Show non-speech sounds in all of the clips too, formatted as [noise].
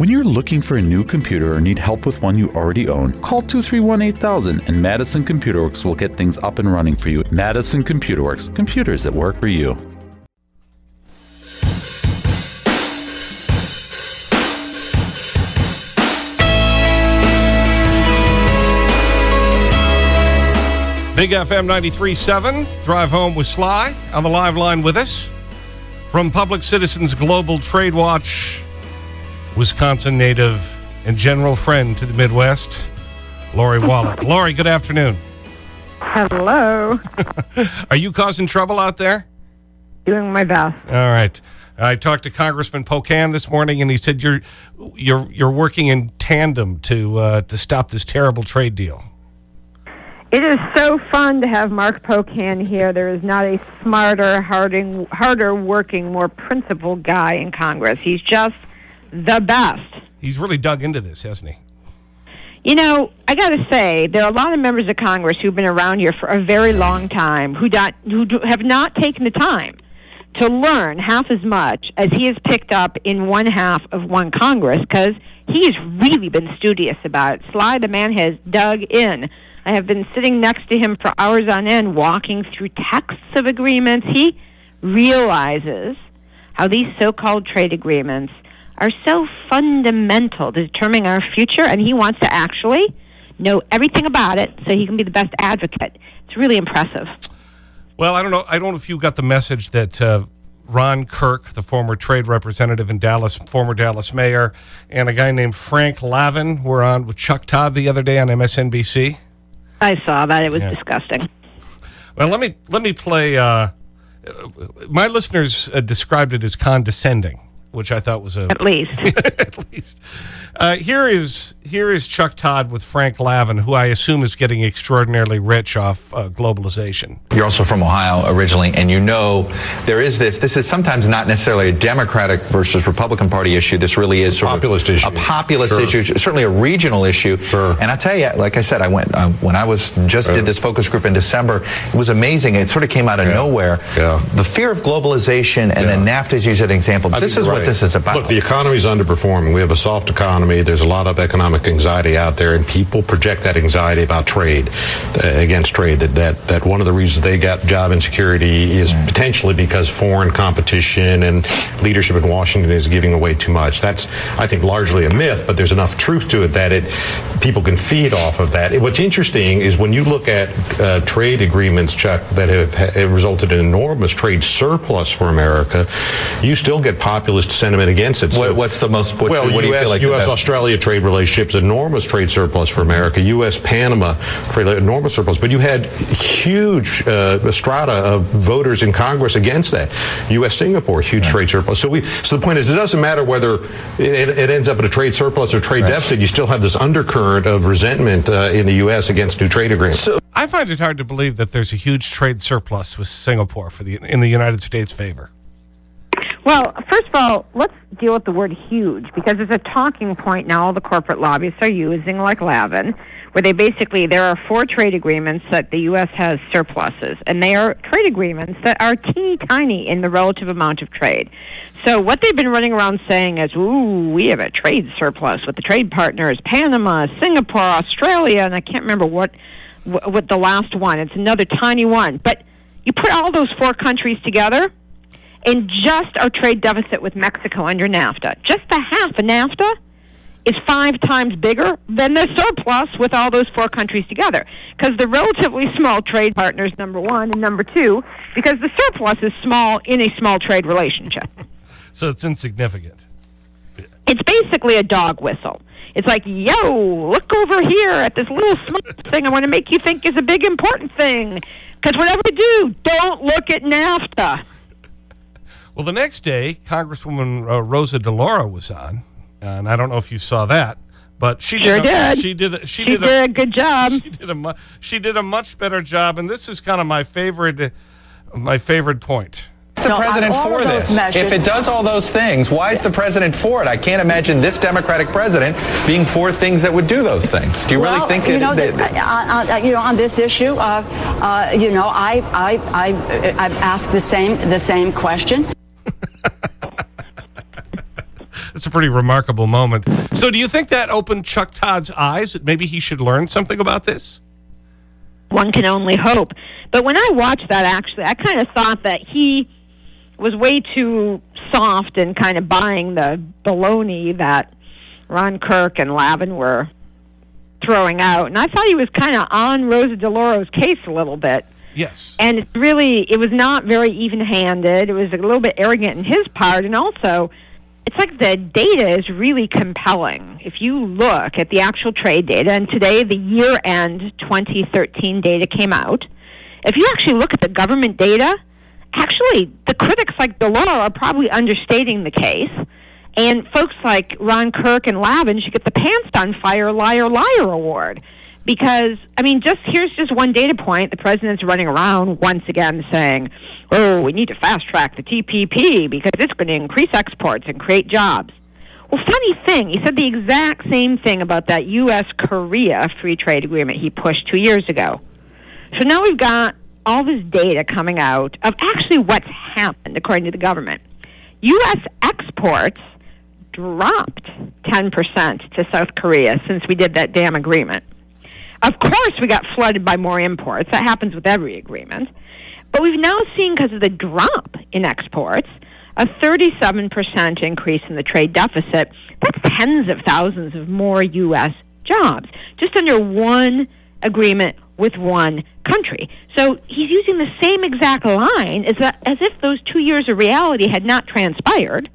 When you're looking for a new computer or need help with one you already own, call 231 8000 and Madison Computer Works will get things up and running for you. Madison Computer Works, computers that work for you. Big FM 93.7, Drive Home with Sly on the live line with us. From Public Citizens Global Trade Watch, Wisconsin native and general friend to the Midwest, Lori [laughs] Wallach. Lori, good afternoon. Hello. [laughs] Are you causing trouble out there? Doing my best. All right. I talked to Congressman Pocan this morning, and he said you're, you're, you're working in tandem to, uh, to stop this terrible trade deal. It is so fun to have Mark Pocan here. There is not a smarter, harding, harder working, more principled guy in Congress. He's just the best. He's really dug into this, hasn't he? You know, I got to say, there are a lot of members of Congress who've been around here for a very long time who, not, who do, have not taken the time to learn half as much as he has picked up in one half of one Congress because he's really been studious about it. Sly, the man, has dug in I have been sitting next to him for hours on end, walking through texts of agreements. He realizes how these so called trade agreements are so fundamental to determining our future, and he wants to actually know everything about it so he can be the best advocate. It's really impressive. Well, I don't know. I don't know if you got the message that uh, Ron Kirk, the former trade representative in Dallas, former Dallas mayor, and a guy named Frank Lavin were on with Chuck Todd the other day on MSNBC. I saw that. It was disgusting. Well, let me, let me play. Uh, my listeners uh, described it as condescending, which I thought was a. At least. [laughs] at least. Uh, here, is, here is Chuck Todd with Frank Lavin, who I assume is getting extraordinarily rich off uh, globalization. You're also from Ohio originally, and you know there is this. This is sometimes not necessarily a Democratic versus Republican Party issue. This really is sort populist of issue. a populist Sure. issue, certainly a regional issue. Sure. And I tell you, like I said, I went uh, when I was just did this focus group in December. It was amazing. It sort of came out of nowhere. Yeah. The fear of globalization, and then NAFTA is used as an example. I This is what this is about. Look, the economy's underperforming. We have a soft economy. There's a lot of economic anxiety out there, and people project that anxiety about trade, uh, against trade. That, that that one of the reasons they got job insecurity is Mm. potentially because foreign competition and leadership in Washington is giving away too much. That's, I think, largely a myth, but there's enough truth to it that it people can feed off of that. What's interesting is when you look at uh, trade agreements, Chuck, that have, have resulted in enormous trade surplus for America, you still get populist sentiment against it. So- What- what's the most- what's well, what do you feel like the U.S. Australia trade relationships, enormous trade surplus for America. U.S. Panama trade, enormous surplus. But you had huge uh, strata of voters in Congress against that. U.S. Singapore, huge trade surplus. So we. So the point is, it doesn't matter whether it, it ends up at a trade surplus or trade deficit. You still have this undercurrent of resentment uh, in the U.S. against new trade agreements. I find it hard to believe that there's a huge trade surplus with Singapore for the, in the United States' favor. Well, first of all, let's deal with the word huge because it's a talking point now all the corporate lobbyists are using, like Lavin, where they basically, there are four trade agreements that the U.S. has surpluses, and they are trade agreements that are teeny tiny in the relative amount of trade. So what they've been running around saying is, ooh, we have a trade surplus with the trade partners, Panama, Singapore, Australia, and I can't remember what, what, the last one. It's another tiny one. But you put all those four countries together, and just our trade deficit with Mexico under NAFTA, just the half of NAFTA is five times bigger than the surplus with all those four countries together. Because the relatively small trade partners, number one, and number two, because the surplus is small in a small trade relationship. [laughs] So it's insignificant. It's basically a dog whistle. It's like, yo, look over here at this little small thing I want to make you think is a big important thing. Because whatever you do, don't look at NAFTA. Well, the next day, Congresswoman uh, Rosa DeLauro was on, and I don't know if you saw that, but she Sure did. A, did. She did. A, she, She did, did a good job. [laughs] She did a. She did a much better job, and this is kind of my favorite. uh, My favorite point. Why is the So on president for this? measures- if it does all those things, why is the president for it? I can't imagine this Democratic president being for things that would do those things. Do you well, really think you it, know, that- that, uh, uh, you know, on this issue, uh, uh, you know, I, I, I, I've asked the same, the same question. [laughs] That's a pretty remarkable moment. So do you think that opened Chuck Todd's eyes that maybe he should learn something about this? One can only hope. But when I watched that, actually, I kind of thought that he was way too soft and kind of buying the baloney that Ron Kirk and Lavin were throwing out. And I thought he was kind of on Rosa DeLauro's case a little bit. Yes. And it's really, it was not very even handed. It was a little bit arrogant in his part. And also, it's like the data is really compelling. If you look at the actual trade data, and today the year end 2013 data came out, if you actually look at the government data, actually the critics like DeLauro are probably understating the case. And folks like Ron Kirk and Lavin should get the Pants on Fire Liar Liar Award. Because, I mean, just here's just one data point. The president's running around once again saying, oh, we need to fast track the TPP because it's going to increase exports and create jobs. Well, funny thing, he said the exact same thing about that U.S. Korea free trade agreement he pushed two years ago. So now we've got all this data coming out of actually what's happened according to the government. U.S. exports dropped 10% to South Korea since we did that damn agreement. Of course, we got flooded by more imports. That happens with every agreement. But we've now seen, because of the drop in exports, a 37% increase in the trade deficit. That's tens of thousands of more U.S. jobs, just under one agreement with one country. So he's using the same exact line as, that, as if those two years of reality had not transpired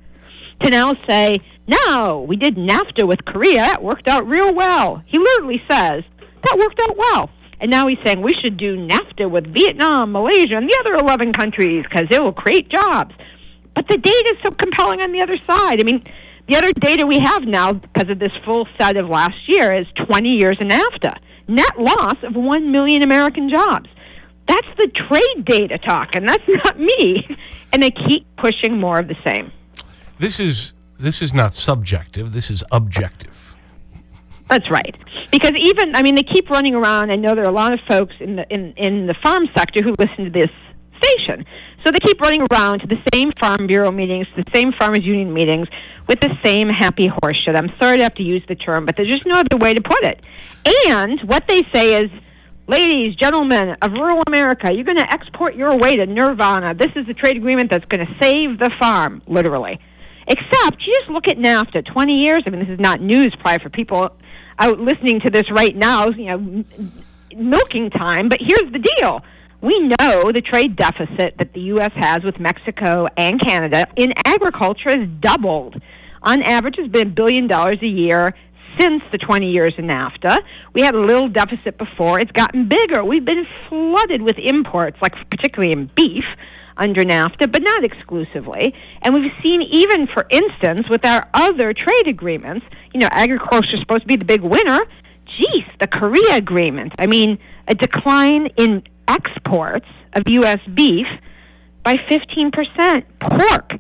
to now say, no, we did NAFTA with Korea. It worked out real well. He literally says, that worked out well. And now he's saying we should do NAFTA with Vietnam, Malaysia, and the other 11 countries because it will create jobs. But the data is so compelling on the other side. I mean, the other data we have now, because of this full set of last year, is 20 years in NAFTA. Net loss of 1 million American jobs. That's the trade data talk, and that's [laughs] not me. And they keep pushing more of the same. This is, this is not subjective, this is objective. That's right. Because even, I mean, they keep running around. I know there are a lot of folks in the, in, in the farm sector who listen to this station. So they keep running around to the same Farm Bureau meetings, the same Farmers Union meetings, with the same happy horse shit. I'm sorry to have to use the term, but there's just no other way to put it. And what they say is, ladies, gentlemen of rural America, you're going to export your way to nirvana. This is a trade agreement that's going to save the farm, literally. Except, you just look at NAFTA, 20 years. I mean, this is not news probably for people out listening to this right now, you know, milking time. But here's the deal. We know the trade deficit that the U.S. has with Mexico and Canada in agriculture has doubled. On average, it's been a billion dollars a year since the 20 years in NAFTA. We had a little deficit before. It's gotten bigger. We've been flooded with imports, like particularly in beef under NAFTA, but not exclusively. And we've seen even, for instance, with our other trade agreements, you know, agriculture is supposed to be the big winner. Geez, the Korea agreement. I mean, a decline in exports of U.S. beef by 15%. Pork,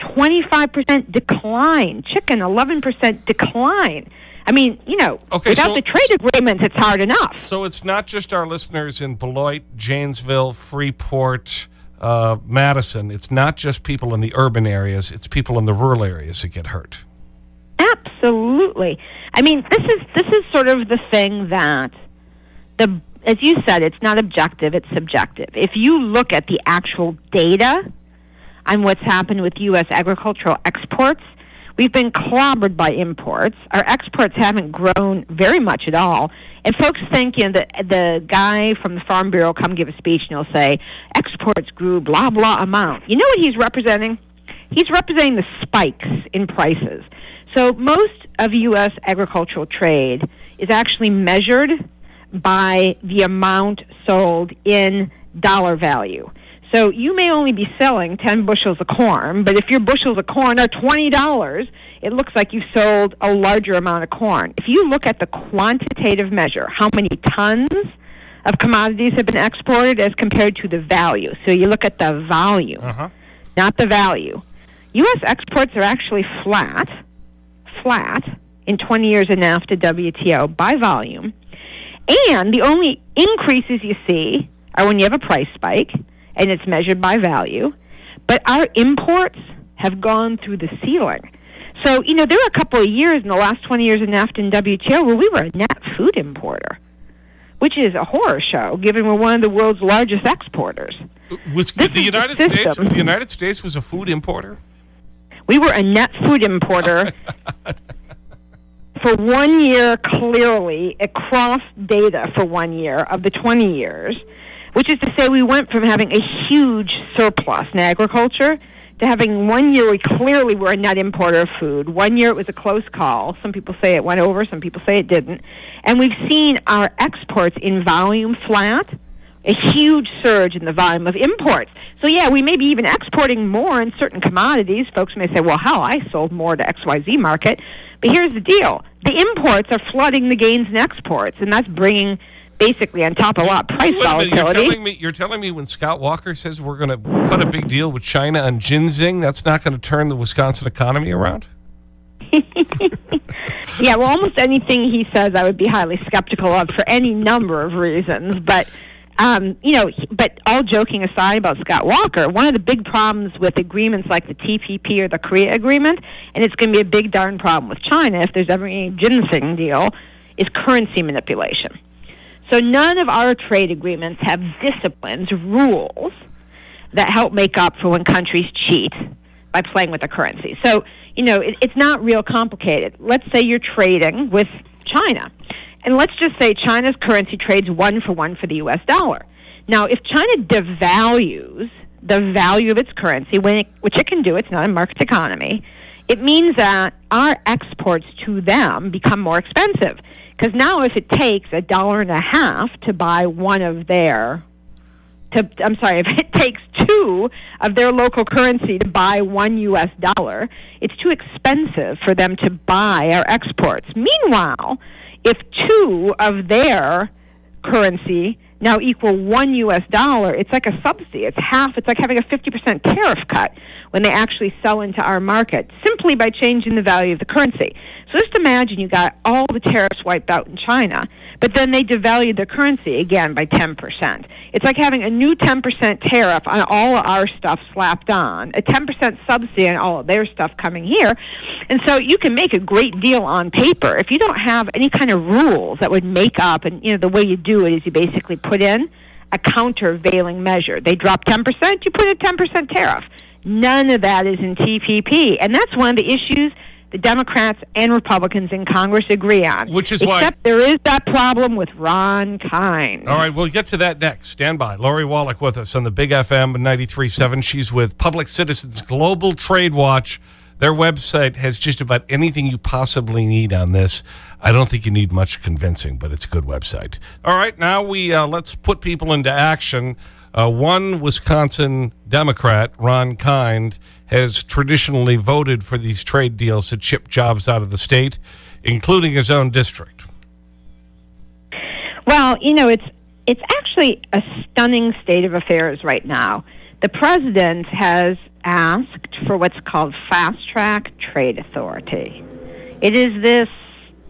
25% decline. Chicken, 11% decline. I mean, you know, Okay, without so- the trade agreements, it's hard enough. So it's not just our listeners in Beloit, Janesville, Freeport, uh, Madison. It's not just people in the urban areas. It's people in the rural areas that get hurt. Absolutely. I mean, this is this is sort of the thing that the as you said, it's not objective, it's subjective. If you look at the actual data on what's happened with US agricultural exports, we've been clobbered by imports. Our exports haven't grown very much at all. And folks think, you know, the, the guy from the Farm Bureau will come give a speech and he'll say, exports grew blah, blah amount. You know what he's representing? He's representing the spikes in prices. So most of U.S. agricultural trade is actually measured by the amount sold in dollar value. So you may only be selling 10 bushels of corn, but if your bushels of corn are $20, it looks like you sold a larger amount of corn. If you look at the quantitative measure, how many tons of commodities have been exported as compared to the value. So you look at the volume, Uh-huh. not the value. U.S. exports are actually flat, flat in 20 years of NAFTA WTO by volume. And the only increases you see are when you have a price spike and it's measured by value. But our imports have gone through the ceiling. So, you know, there were a couple of years in the last 20 years in NAFTA and WTO where we were a net food importer, which is a horror show, given we're one of the world's largest exporters. Was This the is the United States? The United States was a food importer. We were a net food importer for one year, clearly, across data for one year of the 20 years, which is to say we went from having a huge surplus in agriculture to having one year we clearly were a net importer of food. One year it was a close call. Some people say it went over, some people say it didn't. And we've seen our exports in volume flat a huge surge in the volume of imports. So yeah, we may be even exporting more in certain commodities. Folks may say, "Well, hell, I sold more to XYZ market." But here's the deal. The imports are flooding the gains in exports, and that's bringing basically on top of a lot price minute, you're volatility. telling me you're telling me when Scott Walker says we're going to cut a big deal with China on ginseng, that's not going to turn the Wisconsin economy around? [laughs] yeah, well, almost anything he says, I would be highly skeptical of for any number of reasons. But, um, you know, but all joking aside about Scott Walker, one of the big problems with agreements like the TPP or the Korea Agreement, and it's going to be a big darn problem with China if there's ever any ginseng deal, is currency manipulation. So none of our trade agreements have disciplines, rules that help make up for when countries cheat by playing with the currency. So, you know, it, it's not real complicated. Let's say you're trading with China. And let's just say China's currency trades one for one for the US dollar. Now, if China devalues the value of its currency, when it, which it can do, it's not a market economy, it means that our exports to them become more expensive. Because now, if it takes a dollar and a half to buy one of their to I'm sorry, [laughs] if it takes two of their local currency to buy one US dollar, it's too expensive for them to buy our exports. Meanwhile, if two of their currency now equal one US dollar, it's like a subsidy. It's half it's like having a 50% tariff cut when they actually sell into our market simply by changing the value of the currency. So just imagine you got all the tariffs wiped out in China, but then they devalued the currency again by 10%. It's like having a new 10% tariff on all of our stuff slapped on, a 10% subsidy on all of their stuff coming here. And so you can make a great deal on paper. If you don't have any kind of rules that would make up, and you know, the way you do it is you basically put in a countervailing measure. They drop 10%, you put a 10% tariff. None of that is in TPP. And that's one of the issues the Democrats and Republicans in Congress agree on. Which is why- Except there is that problem with Ron Kind. All right, we'll get to that next. Stand by. Lori Wallach with us on the Big FM 93.7. She's with Public Citizens Global Trade Watch. Their website has just about anything you possibly need on this. I don't think you need much convincing, but it's a good website. All right, now we, uh, let's put people into action. Uh, one Wisconsin Democrat, Ron Kind, has traditionally voted for these trade deals to chip jobs out of the state, including his own district. Well, you know, it's it's actually a stunning state of affairs right now. The president has asked for what's called fast track trade authority. It is this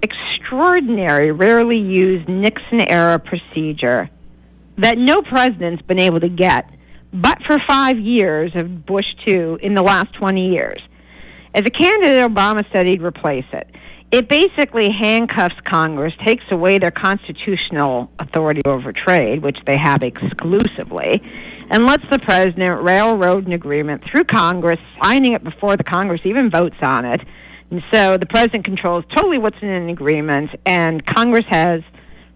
extraordinary, rarely used Nixon era procedure that no president's been able to get, but for five years of Bush 2 in the last 20 years. As a candidate, Obama said he'd replace it. It basically handcuffs Congress, takes away their constitutional authority over trade, which they have exclusively, and lets the president railroad an agreement through Congress, signing it before the Congress even votes on it. And so the president controls totally what's in an agreement, and Congress has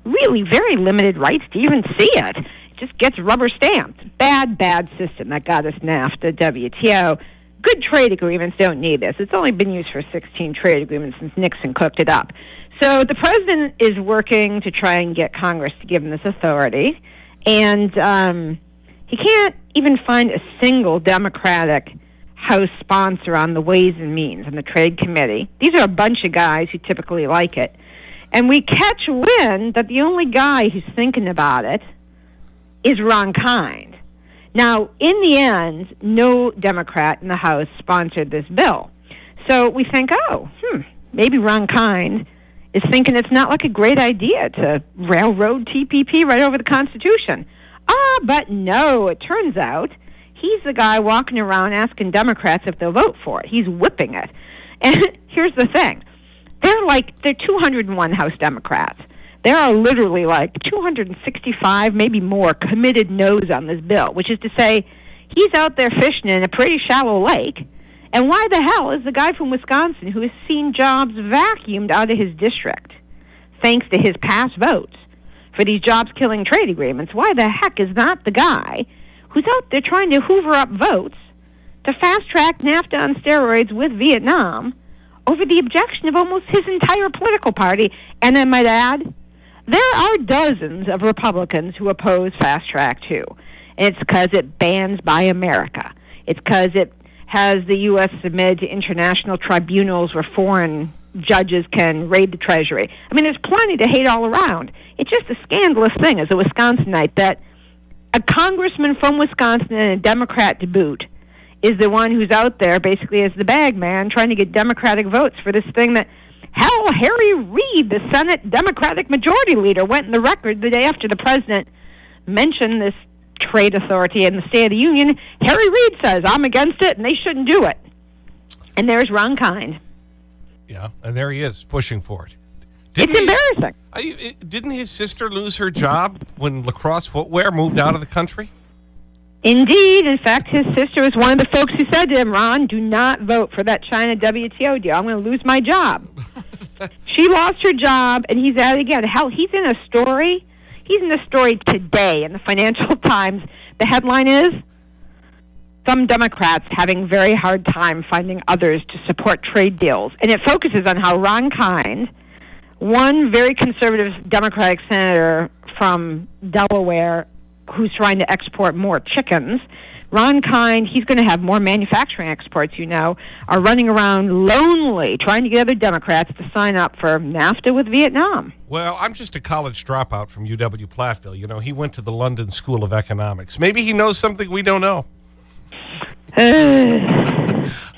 really very limited rights to even see it. It just gets rubber stamped. Bad, bad system that got us NAFTA, WTO. Good trade agreements don't need this. It's only been used for 16 trade agreements since Nixon cooked it up. So the president is working to try and get Congress to give him this authority, and um, he can't even find a single Democratic House sponsor on the Ways and Means and the Trade Committee. These are a bunch of guys who typically like it. And we catch wind that the only guy who's thinking about it is Ron Kind. Now, in the end, no Democrat in the House sponsored this bill. So we think, oh, hmm, maybe Ron Kind is thinking it's not like a great idea to railroad TPP right over the Constitution. Ah, but no, it turns out he's the guy walking around asking Democrats if they'll vote for it. He's whipping it. [laughs] And here's the thing they're like, they're 201 House Democrats. There are literally like 265, maybe more, committed no's on this bill, which is to say, he's out there fishing in a pretty shallow lake. And why the hell is the guy from Wisconsin who has seen jobs vacuumed out of his district, thanks to his past votes for these jobs killing trade agreements, why the heck is that the guy who's out there trying to hoover up votes to fast track NAFTA on steroids with Vietnam over the objection of almost his entire political party? And I might add, there are dozens of Republicans who oppose fast track too. And it's because it bans Buy America. It's because it has the U.S. submitted to international tribunals where foreign judges can raid the Treasury. I mean, there's plenty to hate all around. It's just a scandalous thing as a Wisconsinite that a congressman from Wisconsin and a Democrat to boot is the one who's out there basically as the bag man trying to get Democratic votes for this thing that hell Harry Reid, the Senate Democratic Majority Leader, went in the record the day after the president mentioned this trade authority in the State of the Union. Harry Reid says, I'm against it and they shouldn't do it. And there's Ron Kind. Yeah, and there he is pushing for it. Didn't it's he, embarrassing. I, didn't his sister lose her job when LaCrosse Footwear moved out of the country? Indeed. In fact, his sister was one of the folks who said to him, Ron, do not vote for that China WTO deal. I'm going to lose my job. [laughs] she lost her job, and he's at it again. Hell, he's in a story. He's in a story today in the Financial [laughs] Times. The headline is some Democrats having very hard time finding others to support trade deals. And it focuses on how Ron Kind, one very conservative Democratic senator from Delaware who's trying to export more chickens, Ron Kind, he's going to have more manufacturing exports, you know, are running around lonely trying to get other Democrats to sign up for NAFTA with Vietnam. Well, I'm just a college dropout from UW Platteville. You know, he went to the London School of Economics. Maybe he knows something we don't know. [sighs]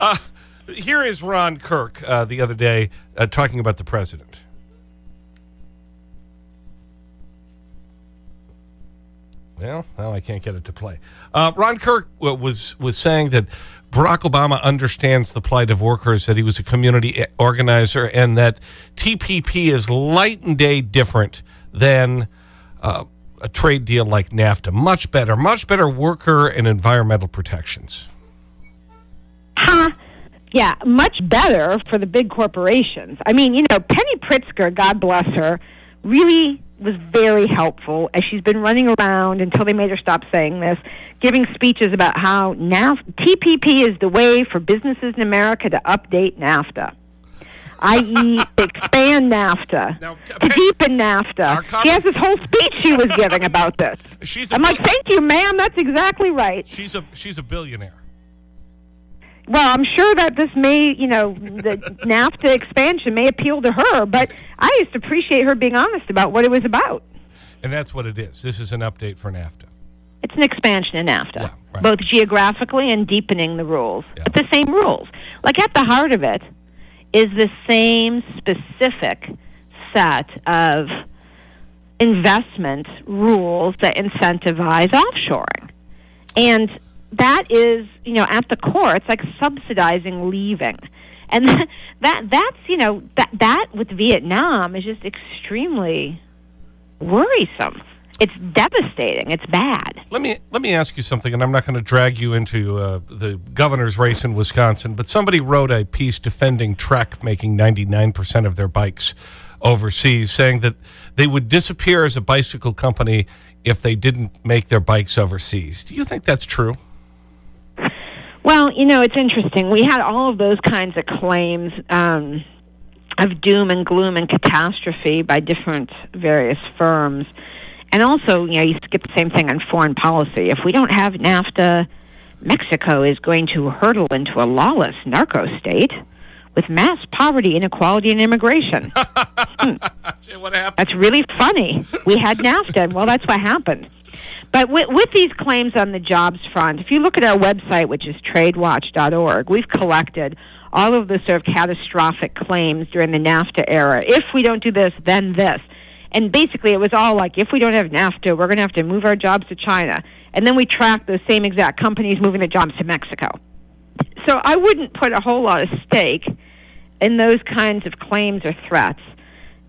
uh, here is Ron Kirk uh, the other day uh, talking about the president. Well, now I can't get it to play. Uh, Ron Kirk was, was saying that Barack Obama understands the plight of workers, that he was a community organizer, and that TPP is light and day different than uh, a trade deal like NAFTA. Much better, much better worker and environmental protections. Huh? Yeah, much better for the big corporations. I mean, you know, Penny Pritzker, God bless her, really was very helpful as she's been running around until they made her stop saying this, giving speeches about how NAF- TPP is the way for businesses in America to update NAFTA i.e., [laughs] expand NAFTA, now, to deepen NAFTA. She has this whole speech she was giving about this. She's I'm like, thank you, ma'am. That's exactly right. She's a she's a billionaire. Well, I'm sure that this may, you know, the [laughs] NAFTA expansion may appeal to her, but I just appreciate her being honest about what it was about. And that's what it is. This is an update for NAFTA. It's an expansion in NAFTA, yeah, right. both geographically and deepening the rules, yeah. but the same rules. Like at the heart of it is the same specific set of investment rules that incentivize offshoring. And that is, you know, at the core, it's like subsidizing leaving. And [laughs] that that's, you know, that that with Vietnam is just extremely worrisome. It's devastating. It's bad. Let me let me ask you something, and I'm not going to drag you into uh, the governor's race in Wisconsin, but somebody wrote a piece defending Trek making 99% of their bikes overseas, saying that they would disappear as a bicycle company if they didn't make their bikes overseas. Do you think that's true? Well, you know, it's interesting. We had all of those kinds of claims um, of doom and gloom and catastrophe by different various firms. And also, you know, you get the same thing on foreign policy. If we don't have NAFTA, Mexico is going to hurtle into a lawless narco state with mass poverty, inequality, and immigration. [laughs] hmm. What happened? That's really funny. We had NAFTA, well, that's what happened. But with, with these claims on the jobs front, if you look at our website, which is tradewatch.org, we've collected all of the sort of catastrophic claims during the NAFTA era. If we don't do this, then this. And basically, it was all like, if we don't have NAFTA, we're going to have to move our jobs to China. And then we track those same exact companies moving their jobs to Mexico. So I wouldn't put a whole lot of stake in those kinds of claims or threats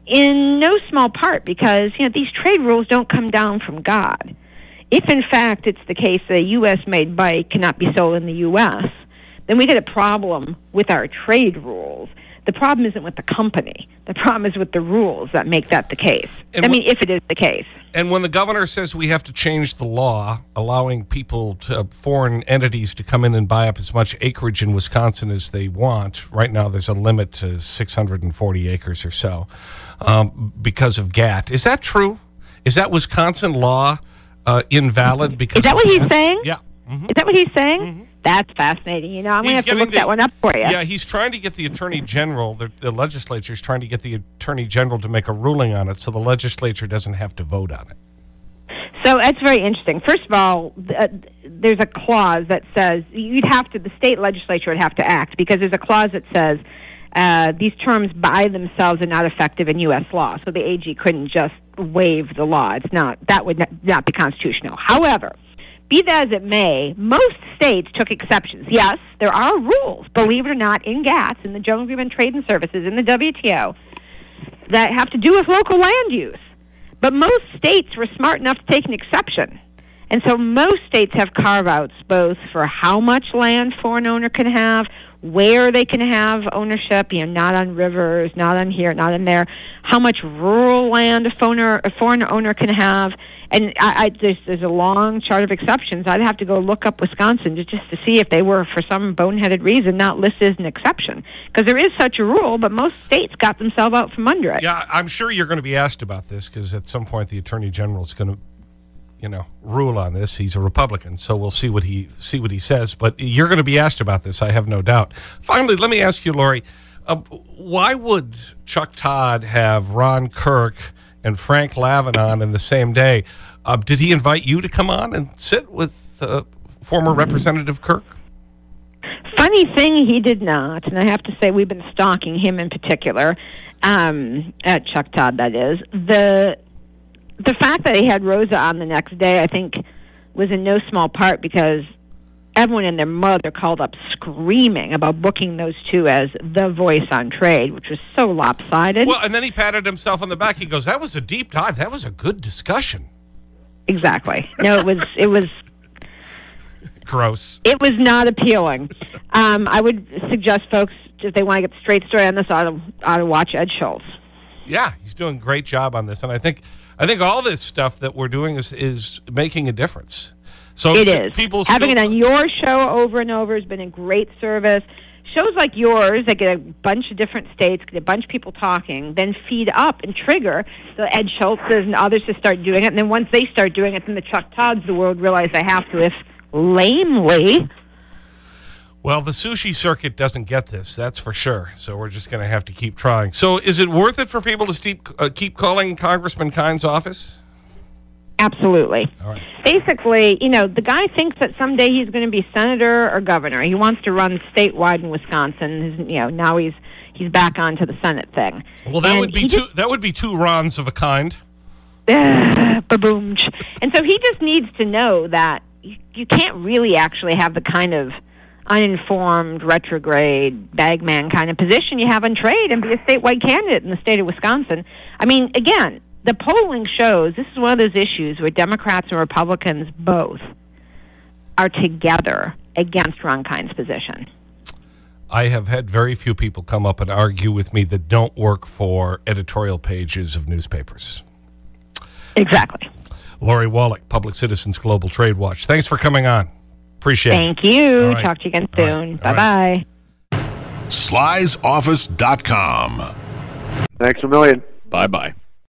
in no small part because you know these trade rules don't come down from God. If in fact it's the case that a U.S. made bike cannot be sold in the U.S., then we get a problem with our trade rules. The problem isn't with the company. The problem is with the rules that make that the case. And I mean, if it is the case. And when the governor says we have to change the law, allowing people, to, foreign entities, to come in and buy up as much acreage in Wisconsin as they want, right now there's a limit to 640 acres or so um, because of GATT. Is that true? Is that Wisconsin law uh, invalid because Is that what he's saying? Yeah. Mhm. Is that what he's saying? That's fascinating. You know, I'm going to have to look the- that one up for you. Yeah, he's trying to get the attorney general, the, the legislature is trying to get the attorney general to make a ruling on it so the legislature doesn't have to vote on it. So that's very interesting. First of all, uh, there's a clause that says you'd have to, the state legislature would have to act because there's a clause that says uh, these terms by themselves are not effective in U.S. law. So the AG couldn't just waive the law. It's not that would not, not be constitutional. However, be that as it may, most states took exceptions. Yes, there are rules, believe it or not, in GATS, in the General Agreement Trade and Services, in the WTO, that have to do with local land use. But most states were smart enough to take an exception. And so most states have carve outs both for how much land foreign owner can have, where they can have ownership, you know, not on rivers, not on here, not on there, how much rural land a foreign, a foreign owner can have. And I, I there's there's a long chart of exceptions. I'd have to go look up Wisconsin to, just to see if they were, for some boneheaded reason, not listed as an exception. Because there is such a rule, but most states got themselves out from under it. Yeah, I'm sure you're going to be asked about this because at some point the attorney general is going to, you know, rule on this. He's a Republican, so we'll see what he see what he says. But you're going to be asked about this, I have no doubt. Finally, let me ask you, Lori, uh, why would Chuck Todd have Ron Kirk and Frank Lavin on in the same day? Uh, did he invite you to come on and sit with uh, former Representative Kirk? Funny thing, he did not, and I have to say we've been stalking him in particular, um, at Chuck Todd. That is the the fact that he had Rosa on the next day. I think was in no small part because everyone and their mother called up screaming about booking those two as the voice on trade, which was so lopsided. Well, and then he patted himself on the back. He goes, "That was a deep dive. That was a good discussion." exactly. No, it was it was [laughs] Gross. it was not appealing. Um, I would suggest folks if they want to get the straight story on this, ought to, ought to watch Ed Schultz. Yeah, he's doing a great job on this. And I think, I think all this stuff that we're doing is, is making a difference. So It is. People Having it on your show over and over has been a great service. Shows like yours that get a bunch of different states, get a bunch of people talking, then feed up and trigger the Ed Schultzes and others to start doing it. And then once they start doing it, then the Chuck Todds the world realize they have to, if lamely. Well, the sushi circuit doesn't get this, that's for sure. So we're just going to have to keep trying. So is it worth it for people to keep, uh, keep calling Congressman Kind's office? Absolutely. Right. Basically, you know, the guy thinks that someday he's going to be senator or governor. He wants to run statewide in Wisconsin. His- You know, now he's he's back onto the Senate thing. Well, that And would be two, just- that would be two Rons of a kind. [sighs] ba-boom. And so he just needs to know that you, you can't really actually have the kind of uninformed, retrograde, bagman kind of position you have on trade and be a statewide candidate in the state of Wisconsin. I mean, again, the polling shows this is one of those issues where Democrats and Republicans both are together against Ron Kind's position. I have had very few people come up and argue with me that don't work for editorial pages of newspapers. Exactly. Lori Wallach, Public Citizens Global Trade Watch. Thanks for coming on. Appreciate it. Thank you. All right. Talk to you again All right. soon. All Bye bye. slysoffice.com. Thanks a million. Bye bye.